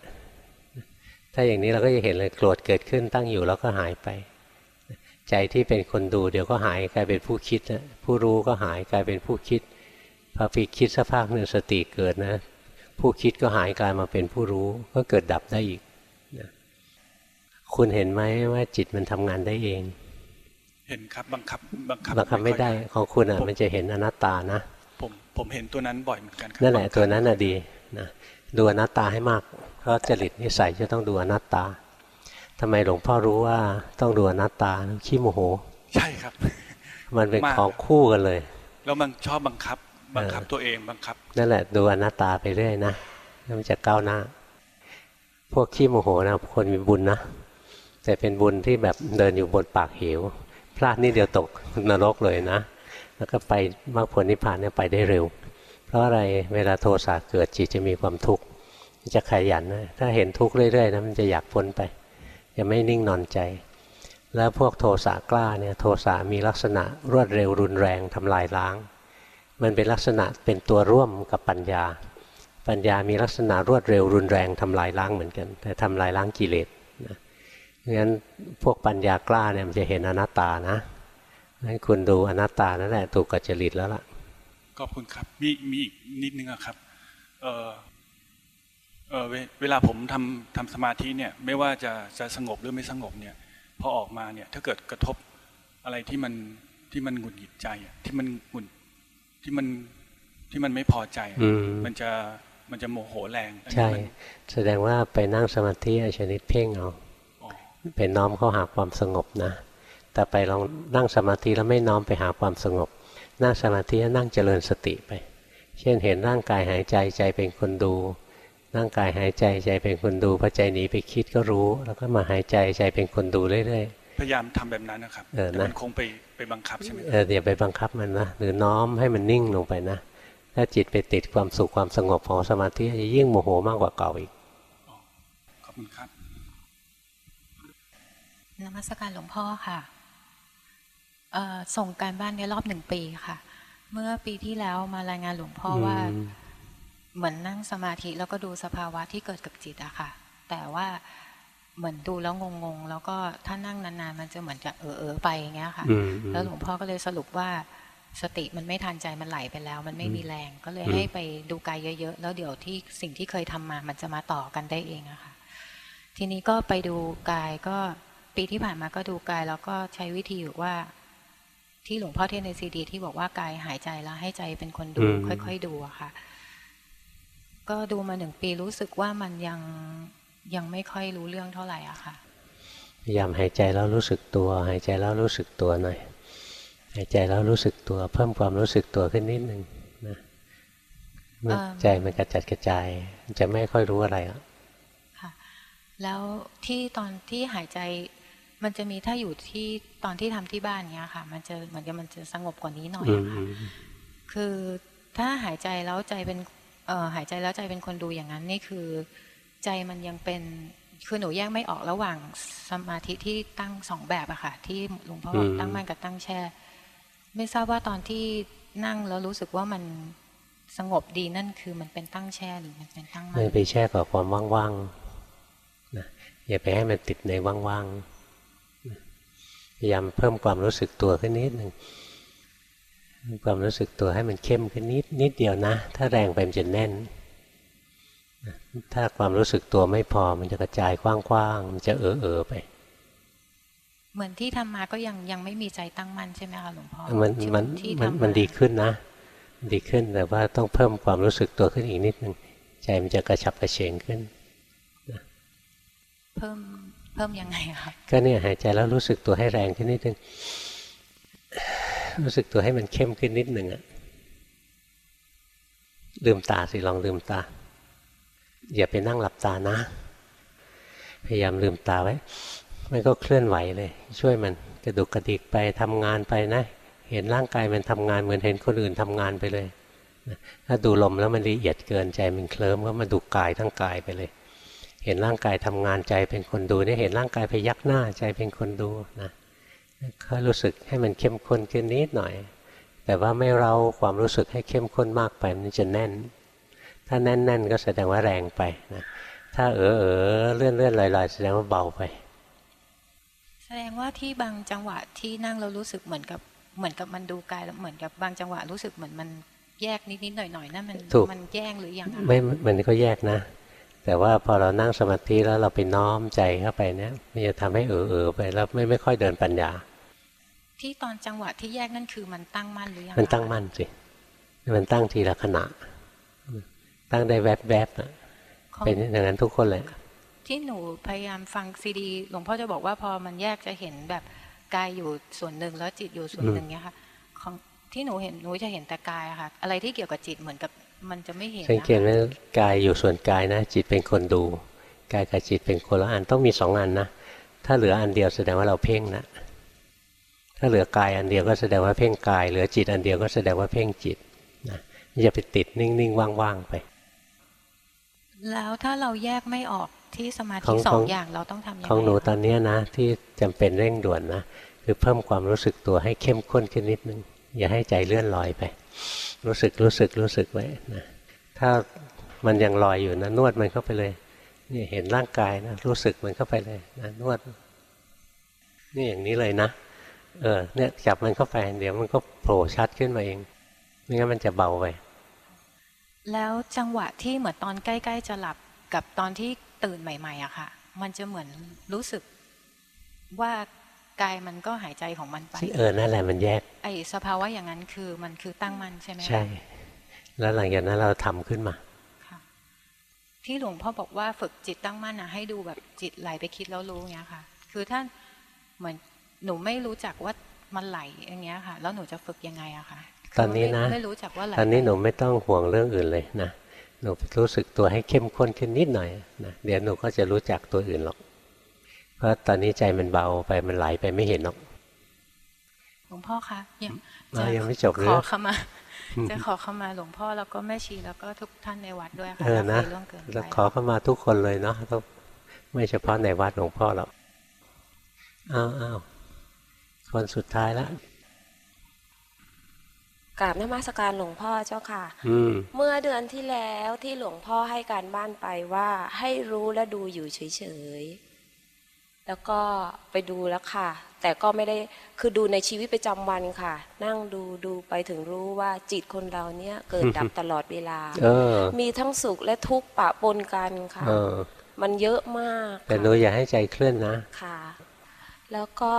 ถ้าอย่างนี้เราก็จะเห็นเลยโกรธเกิดขึ้นตั้งอยู่แล้วก็หายไป ใจที่เป็นคนดูเดี๋ยวก็หายกลายเป็นผู้คิดนะผู้รู้ก็หายกลายเป็นผู้คิดพอไปคิดสักพักหนึ่งสติเกิดนะ ผู้คิดก็หายกลายมาเป็นผู้รู้ก็เกิดดับได้อีกนะคุณเห็นไหมว่าจิตมันทำงานได้เอง เห็นครับบังคับบังคับบังคับไม่ได้ของคุณอะมันจะเห็นอนัตตานะผมผมเห็นตัวนั้นบ่อยเหมือนกันนั่นแหละตัวนั้นอะดีนะดูอนัตตาให้มาก เพราะจริตนิสัยจะต้องดูอนัตตาทำไมหลวงพ่อรู้ว่าต้องดูอนัตตาขี้โมโห ใช่ครับ มันเป็นของคู่กันเลย แล้วมันชอบบังคับ บังคับตัวเองบังคับ นั่นแหละดูอนัตตาไปเรื่อยนะแล้วมันจะก้าวหน้า พวกขี้โมโหนะคนมีบุญนะแต่เป็นบุญที่แบบเดินอยู่บนปากเหว พลาดนี่เดียวตกนรกเลยนะ แล้วก็ไปมรรคผลนิพพานเนี่ยไปได้เร็ว เพราะอะไรเวลาโทสะเกิดจิตจะมีความทุกข์ จะขยันนะถ้าเห็นทุกข์เรื่อยๆนะมันจะอยากพ้นไปจะไม่นิ่งนอนใจ แล้วพวกโทสะกล้าเนี่ยโทสะมีลักษณะรวดเร็วรุนแรงทำลายล้าง มันเป็นลักษณะเป็นตัวร่วมกับปัญญา ปัญญามีลักษณะรวดเร็วรุนแรงทำลายล้างเหมือนกัน แต่ทำลายล้างกิเลสนะงั้นพวกปัญญากล้าเนี่ยมันจะเห็นอนัตตานะงั้นคุณดูอนัตตานั่นแหละถูกกัจจริตแล้วล่ะขอบคุณครับมีมีอีกนิดนึงครับเออ เออเวลาผมทำทำสมาธิเนี่ยไม่ว่าจะจะสงบหรือไม่สงบเนี่ยพอออกมาเนี่ยถ้าเกิดกระทบอะไรที่มันที่มันหงุดหงิดใจที่มันหงุดที่มันที่มันไม่พอใจมันจะมันจะโมโหแรงใช่แสดงว่าไปนั่งสมาธิชนิดเพ่งเอาไปน้อมเข้าหาความสงบนะ แต่ไปลองนั่งสมาธิแล้วไม่น้อมไปหาความสงบ นั่งสมาธินั่งเจริญสติไป เช่นเห็นร่างกายหายใจใจเป็นคนดู ร่างกายหายใจใจเป็นคนดูพอใจหนีไปคิดก็รู้ แล้วก็มาหายใจใจเป็นคนดูเรื่อยๆพยายามทำแบบนั้นนะครับแต่มันคงไปไปบังคับใช่ไหมเอออย่าไปบังคับมันนะหรือน้อมให้มันนิ่งลงไปนะถ้าจิตไปติดความสุขความสงบของสมาธิจะยิ่งโมโหมากกว่าเก่าอีกขอบคุณครับนมัสการหลวงพ่อค่ะส่งการบ้านในรอบหนึ่งปีค่ะ เมื่อปีที่แล้วมารายงานหลวงพ่อว่า เหมือนนั่งสมาธิแล้วก็ดูสภาวะที่เกิดกับจิตอะค่ะ แต่ว่าเหมือนดูแล้วงงๆ แล้วก็ถ้านั่งนานๆ มันจะเหมือนจะเออเออไปอย่างเงี้ยค่ะ แล้วหลวงพ่อก็เลยสรุปว่าสติมันไม่ทันใจมันไหลไปแล้ว มันไม่มีแรงก็เลยให้ไปดูกายเยอะๆ แล้วเดี๋ยวที่สิ่งที่เคยทำมามันจะมาต่อกันได้เองอะค่ะทีนี้ก็ไปดูกายก็ปีที่ผ่านมาก็ดูกายแล้วก็ใช้วิธีอยู่ว่า ที่หลวงพ่อเทศในซีดี ที่บอกว่ากายหายใจแล้วให้ใจเป็นคนดูค่อย ๆ ดูอะค่ะ ก็ดูมาหนึ่งปีรู้สึกว่ามันยังยังไม่ค่อยรู้เรื่องเท่าไหร่อะค่ะพยายามหายใจแล้วรู้สึกตัว หายใจแล้วรู้สึกตัวหน่อยหายใจแล้วรู้สึกตัว เพิ่มความรู้สึกตัวขึ้นนิดหนึ่งนะเมื่อใจมันกระจัดกระจายจะไม่ค่อยรู้อะไรอะค่ะแล้วที่ตอนที่หายใจมันจะมีถ้าอยู่ที่ตอนที่ทำที่บ้านเนี้ยค่ะ มันจะเหมือนกับมันจะสงบกว่านี้หน่อยค่ะคือถ้าหายใจแล้วใจเป็นเอ่อ หายใจแล้วใจเป็นคนดูอย่างนั้นนี่คือ ใจมันยังเป็นคือหนูแยกไม่ออกระหว่างสมาธิที่ตั้งสองแบบอะค่ะ ที่หลวงพ่อบอกตั้งมั่นกับตั้งแช่ ไม่ทราบว่าตอนที่นั่งแล้วรู้สึกว่ามันสงบดีนั่นคือมันเป็นตั้งแช่หรือมันเป็นตั้งมั่นไม่ไปแช่กับความว่างๆนะอย่าไปให้มันติดในว่างๆพยายามเพิ่มความรู้สึกตัวขึ้นนิดหนึ่ง ความรู้สึกตัวให้มันเข้มขึ้นนิดนิดเดียวนะ ถ้าแรงไปมันจะแน่น ถ้าความรู้สึกตัวไม่พอมันจะกระจายกว้างๆมันจะเออเออไป เหมือนที่ทำมาก็ยังยังไม่มีใจตั้งมั่นใช่ไหมคะหลวงพ่อมันมันมันมันดีขึ้นนะ ดีขึ้นแต่ว่าต้องเพิ่มความรู้สึกตัวขึ้นอีกนิดหนึ่งใจมันจะกระฉับกระเฉงขึ้นเพิ่มเพิ่มยังไงครับก็เนี่ยหายใจแล้วรู้สึกตัวให้แรงขึ้นนิดนึง รู้สึกตัวให้มันเข้มขึ้นนิดหนึ่งอะลืมตาสิลองลืมตา อย่าไปนั่งหลับตานะ พยายามลืมตาไว้ มันก็เคลื่อนไหวเลย ช่วยมันกระดุกกระดิกไปทำงานไปนะ เห็นร่างกายมันทำงานเหมือนเห็นคนอื่นทำงานไปเลยถ้าดูลมแล้วมันละเอียดเกินใจมันเคลิ้มก็มาดูกายทั้งกายไปเลย เห็นร่างกายทำงานใจเป็นคนดูเนี่ยเห็นร่างกายพยักหน้าใจเป็นคนดูนะ ค่อยรู้สึกให้มันเข้มข้นขึ้นนิดหน่อย แต่ว่าไม่เราความรู้สึกให้เข้มข้นมากไปมันจะแน่น ถ้าแน่น ๆ ก็แสดงว่าแรงไปนะถ้าเออเออเลื่อนเลื่อนลอยๆแสดงว่าเบาไป แสดงว่าที่บางจังหวะที่นั่งเรารู้สึกเหมือนกับเหมือนกับมันดูกายแล้วเหมือนกับบางจังหวะรู้สึกเหมือนมันแยกนิดๆหน่อยๆนั่นมันมันแย่งหรือยังไม่มันก็แยกนะ แต่ว่าพอเรานั่งสมาธิแล้วเราไปน้อมใจเข้าไปเนี่ยมันจะทำให้เออเออไปแล้วไม่ไม่ค่อยเดินปัญญา ที่ตอนจังหวะที่แยกนั่นคือมันตั้งมั่นหรือยังมันตั้งมั่นสิมันตั้งทีละขณะ ตั้งได้แวบๆเป็นอย่างนั้นทุกคนเลยที่หนูพยายามฟังซีดีหลวงพ่อจะบอกว่าพอมันแยกจะเห็นแบบกายอยู่ส่วนหนึ่งแล้วจิตอยู่ส่วนหนึ่งเนี้ยค่ะของที่หนูเห็นหนูจะเห็นแต่กายค่ะ อะไรที่เกี่ยวกับจิตเหมือนกับมันจะไม่เห็นสังเกตไหมกายอยู่ส่วนกายนะ จิตเป็นคนดู กายกับจิตเป็นคนละอันต้องมีสองอันนะถ้าเหลืออันเดียวแสดงว่าเราเพ่งนะ ถ้าเหลือกายอันเดียวก็แสดงว่าเพ่งกาย เหลือจิตอันเดียวก็แสดงว่าเพ่งจิตนะอย่าไปติดนิ่งๆว่างๆไป แล้วถ้าเราแยกไม่ออกที่สมาธิสองอย่างเราต้องทำยังไงของหนูตอนนี้นะ ที่จำเป็นเร่งด่วนนะคือเพิ่มความรู้สึกตัวให้เข้มข้นขึ้นนิดนึง อย่าให้ใจเลื่อนลอยไป รู้สึกรู้สึกรู้สึกไว้นะถ้ามันยังลอยอยู่นะนวดมันเข้าไปเลยนี่เห็นร่างกายนะรู้สึกมันเข้าไปเลยนะนวด นี่อย่างนี้เลยนะ เออเนี่ยจับมันเข้าไปเดี๋ยวมันก็โผล่ชัดขึ้นมาเองไม่งั้นมันจะเบาไปแล้วจังหวะที่เหมือนตอนใกล้ๆจะหลับกับตอนที่ตื่นใหม่ๆอะค่ะ มันจะเหมือนรู้สึกว่ากายมันก็หายใจของมันไปเออนั่นแหละมันแยก ไอสภาวะอย่างนั้นคือมันคือตั้งมันใช่ไหมใช่ แล้วหลังจากนั้นเราทำขึ้นมาที่หลวงพ่อบอกว่าฝึกจิตตั้งมั่นนะให้ดูแบบจิตไหลไปคิดแล้วรู้เงี้ยค่ะ คือถ้าเหมือน หนูไม่รู้จักว่ามันไหลอย่างเงี้ยค่ะ แล้วหนูจะฝึกยังไงอะคะตอนนี้นะไม่รู้จักว่าอะไรตอนนี้หนูไม่ต้องห่วงเรื่องอื่นเลยนะหนูรู้สึกตัวให้เข้มข้นขึ้นนิดหน่อยนะเดี๋ยวหนูก็จะรู้จักตัวอื่นหรอก เพราะตอนนี้ใจมันเบาไปมันไหลไปไม่เห็นหรอกหลวงพ่อคะยังอะยังไม่จบเลยขอขมาจะขอขมาหลวงพ่อแล้วก็แม่ชีแล้วก็ทุกท่านในวัดด้วยค่ะเออนะถ้าเคยล่วงเกินไปแล้วขอเข้ามาทุกคนเลยเนาะต้องไม่เฉพาะในวัดหลวงพ่อหรอกอ้าวอ้าว คนสุดท้ายแล้วกราบนมัสการหลวงพ่อเจ้าค่ะอืมเมื่อเดือนที่แล้วที่หลวงพ่อให้การบ้านไปว่าให้รู้และดูอยู่เฉยๆ แล้วก็ไปดูแล้วค่ะ แต่ก็ไม่ได้คือดูในชีวิตประจำวันค่ะ นั่งดูดูไปถึงรู้ว่าจิตคนเราเนี่ยเกิดดับตลอดเวลาเออมีทั้งสุขและทุกข์ปะปนกันค่ะเออมันเยอะมาก แต่หนูอย่าให้ใจเคลื่อนนะ ค่ะ แล้วก็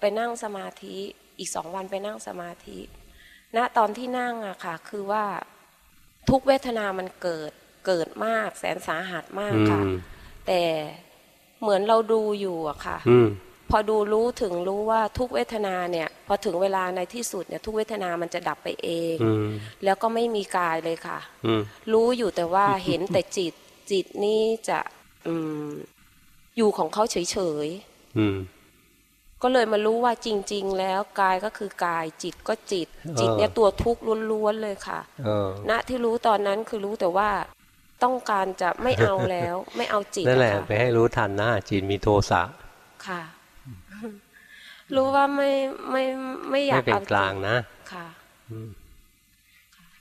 ไปนั่งสมาธิอีกสองวันไปนั่งสมาธิ ณตอนที่นั่งอะค่ะ คือว่าทุกเวทนามันเกิดเกิดมาก แสนสาหัสมากค่ะอืมแต่เหมือนเราดูอยู่อะค่ะอืมพอดูรู้ถึงรู้ว่าทุกเวทนาเนี่ย พอถึงเวลาในที่สุดเนี่ย ทุกเวทนามันจะดับไปเองอืมแล้วก็ไม่มีกายเลยค่ะอืมรู้อยู่แต่ว่าเห็นแต่จิตจิตนี่จะอืมอยู่ของเขาเฉยๆอืม ก็เลยมารู้ว่าจริง ๆ แล้วกายก็คือกายจิตก็จิตเออจิตเนี่ยตัวทุกข์ล้วนๆเลยค่ะเออณที่รู้ตอนนั้นคือรู้แต่ว่าต้องการจะไม่เอาแล้ว ไม่เอาจิตนั่นแหละอค่ไปให้รู้ทันนะจิตมีโทสะค่ะ รู้ว่าไม่ไม่ไม่อยาไม่กเป็นเอากลางนะค่ะอืม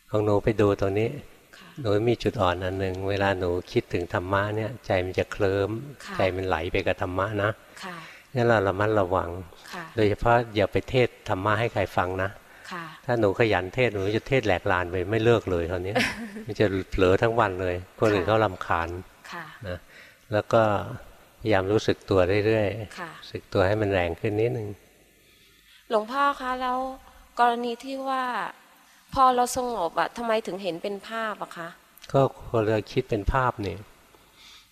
ของหนูไปดูตรงนี้ค่ะหนูมีจุดอ่อนอันหนึ่งเวลาหนูคิดถึงธรรมะเนี่ย ใจมันจะเคลิ้มค่ะใจมันไหลไปกับธรรมะนะค่ะ งั้นเราระมัดระวังค่ะโดยเฉพาะอย่าไปเทศธรรมะให้ใครฟังนะค่ะถ้าหนูขยันเทศหนูจะเทศแหลกลานไปไม่เลิกเลยคราวนี้มันจะเผลอทั้งวันเลย คนอื่นเขาลำคาญค่ะนะแล้วก็พยายามรู้สึกตัวเรื่อยค่ะๆรู้สึกตัวให้มันแรงขึ้นนิดนึงหลวงพ่อคะแล้วกรณีที่ว่า พอเราสงบอะทำไมถึงเห็นเป็นภาพอะคะก็คนเราคิดเป็นภาพนี่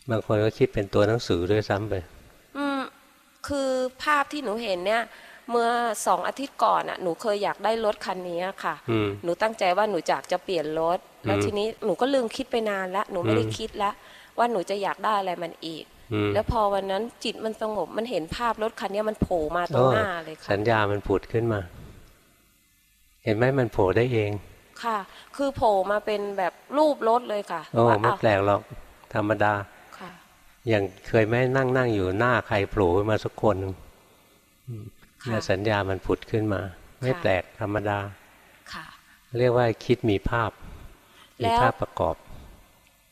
บางคนก็คิดเป็นตัวหนังสือด้วยซ้ำไปอืม คือภาพที่หนูเห็นเนี่ย เมื่อสองอาทิตย์ก่อนอะหนูเคยอยากได้รถคันนี้ค่ะอืมหนูตั้งใจว่าหนูอยากจะเปลี่ยนรถ แล้วอืมทีนี้หนูก็ลืมคิดไปนานแล้วหนูไม่ได้อืมคิดแล้วว่าหนูจะอยากได้อะไรมันอีกอืมแล้วพอวันนั้นจิตมันสงบมันเห็นภาพรถคันนี้มันโผล่มาตรงหน้าเลยค่ะสัญญามันผุดขึ้นมา เห็นไหมมันโผล่ได้เอง ค่ะ คือโผล่มาเป็นแบบรูปรถเลยค่ะโอ้ว่าไม่อ้าวแปลกหรอกธรรมดาค่ะ อย่างเคยไหมนั่งนั่งอยู่หน้าใครโผล่ขึ้นมาสักคนหนึ่งอืมเนี่ยสัญญามันผุดขึ้นมา ไม่แปลกธรรมดาค่ะเรียกว่าคิดมีภาพ มีแล้วภาพประกอบ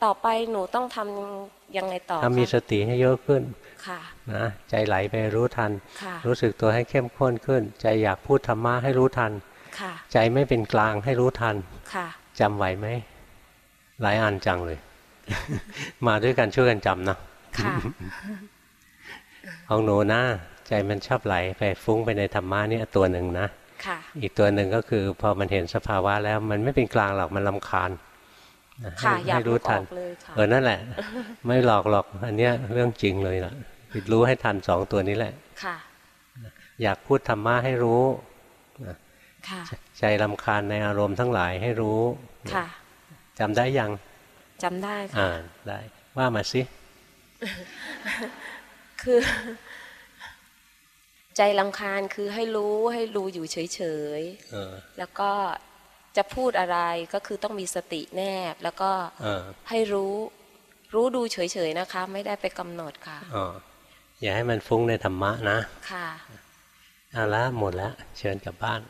ต่อไปหนูต้องทำยังไงต่อถ้ามีคะสติให้เยอะขึ้นค่ะนะใจไหลไปรู้ทันค่ะรู้สึกตัวให้เข้มข้นขึ้น ใจอยากพูดธรรมะให้รู้ทันค่ะใจไม่เป็นกลางให้รู้ทันค่ะจำไหวไหมหลายอันจังเลย มาด้วยกันช่วยกันจำนะ ค่ะของหนูนะใจมันชอบไหลไปฟุ้งไปในธรรมะเนี่ยตัวหนึ่งนะค่ะอีกตัวหนึ่งก็คือพอมันเห็นสภาวะแล้วมันไม่เป็นกลางหรอกมันลำคาญนะค่ะให้อยากให้รู้ทันลุกออกเลยค่ะเออนั่นแหละ ไม่หลอกหรอกอันเนี้ยเรื่องจริงเลยล่ะรู้ให้ทันสองตัวนี้แหละค่ะ อยากพูดธรรมะให้รู้นะค่ะใจลำคาญในอารมณ์ทั้งหลายให้รู้ค่ะจำได้ยังจำได้ค่ะอ่าได้ว่ามาสิ คือ ใจลำคาญคือให้รู้ให้รู้อยู่เฉยเออๆแล้วก็จะพูดอะไรก็คือต้องมีสติแนบ แล้วก็เออให้รู้รู้ดูเฉยๆนะคะ ไม่ได้ไปกำหนดค่ะอ๋ออย่าให้มันฟุ้งในธรรมะนะ ค่ะเอาละหมดแล้วเชิญกลับบ้าน